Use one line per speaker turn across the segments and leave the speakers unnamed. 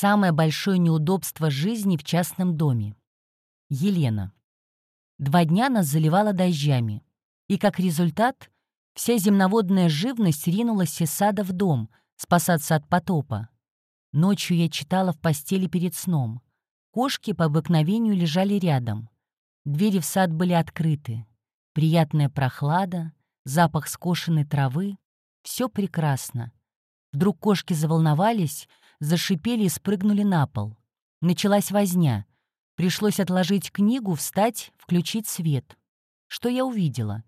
Самое большое неудобство жизни в частном доме. Елена. Два дня нас заливало дождями, и как результат вся земноводная живность ринулась из сада в дом спасаться от потопа. Ночью я читала в постели перед сном. Кошки по обыкновению лежали рядом. Двери в сад были открыты. Приятная прохлада, запах скошенной травы. Все прекрасно. Вдруг кошки заволновались зашипели и спрыгнули на пол. Началась возня. Пришлось отложить книгу, встать, включить свет. Что я увидела?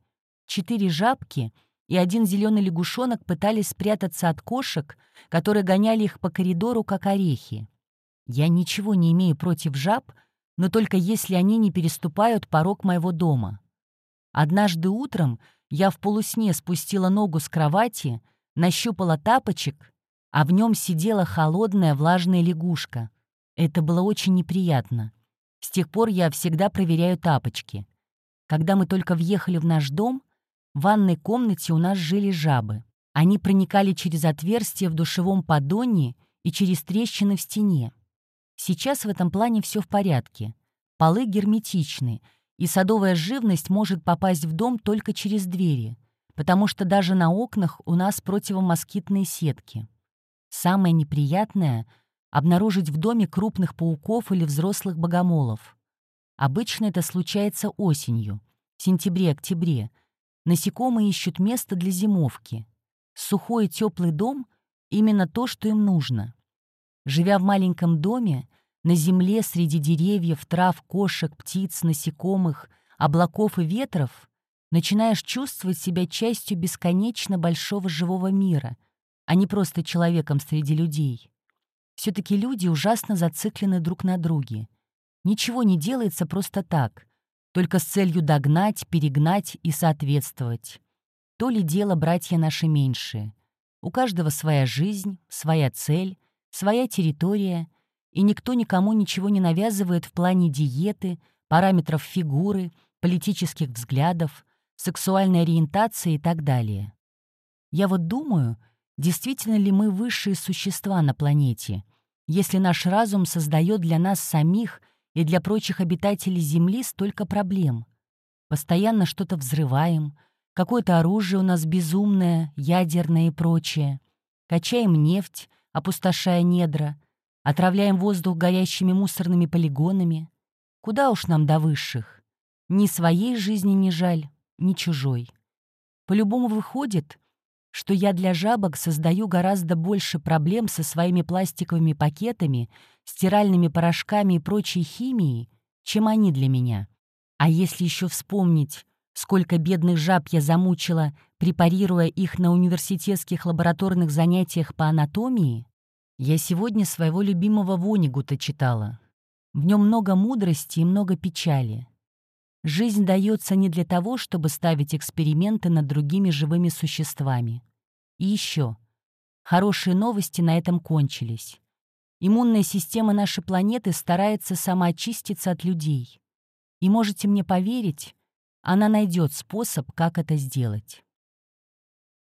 Четыре жабки и один зеленый лягушонок пытались спрятаться от кошек, которые гоняли их по коридору, как орехи. Я ничего не имею против жаб, но только если они не переступают порог моего дома. Однажды утром я в полусне спустила ногу с кровати, нащупала тапочек а в нем сидела холодная влажная лягушка. Это было очень неприятно. С тех пор я всегда проверяю тапочки. Когда мы только въехали в наш дом, в ванной комнате у нас жили жабы. Они проникали через отверстия в душевом поддоне и через трещины в стене. Сейчас в этом плане все в порядке. Полы герметичны, и садовая живность может попасть в дом только через двери, потому что даже на окнах у нас противомоскитные сетки. Самое неприятное — обнаружить в доме крупных пауков или взрослых богомолов. Обычно это случается осенью, в сентябре-октябре. Насекомые ищут место для зимовки. Сухой и теплый дом — именно то, что им нужно. Живя в маленьком доме, на земле среди деревьев, трав, кошек, птиц, насекомых, облаков и ветров, начинаешь чувствовать себя частью бесконечно большого живого мира — а не просто человеком среди людей. Все-таки люди ужасно зациклены друг на друге. Ничего не делается просто так, только с целью догнать, перегнать и соответствовать. То ли дело братья наши меньшие. У каждого своя жизнь, своя цель, своя территория, и никто никому ничего не навязывает в плане диеты, параметров фигуры, политических взглядов, сексуальной ориентации и так далее. Я вот думаю, Действительно ли мы высшие существа на планете, если наш разум создает для нас самих и для прочих обитателей Земли столько проблем? Постоянно что-то взрываем, какое-то оружие у нас безумное, ядерное и прочее. Качаем нефть, опустошая недра, отравляем воздух горящими мусорными полигонами. Куда уж нам до высших? Ни своей жизни не жаль, ни чужой. По-любому выходит, что я для жабок создаю гораздо больше проблем со своими пластиковыми пакетами, стиральными порошками и прочей химией, чем они для меня. А если еще вспомнить, сколько бедных жаб я замучила, препарируя их на университетских лабораторных занятиях по анатомии, я сегодня своего любимого Вонигута читала. В нем много мудрости и много печали. Жизнь дается не для того, чтобы ставить эксперименты над другими живыми существами. И еще. Хорошие новости на этом кончились. Иммунная система нашей планеты старается самоочиститься от людей. И можете мне поверить, она найдет способ, как это сделать.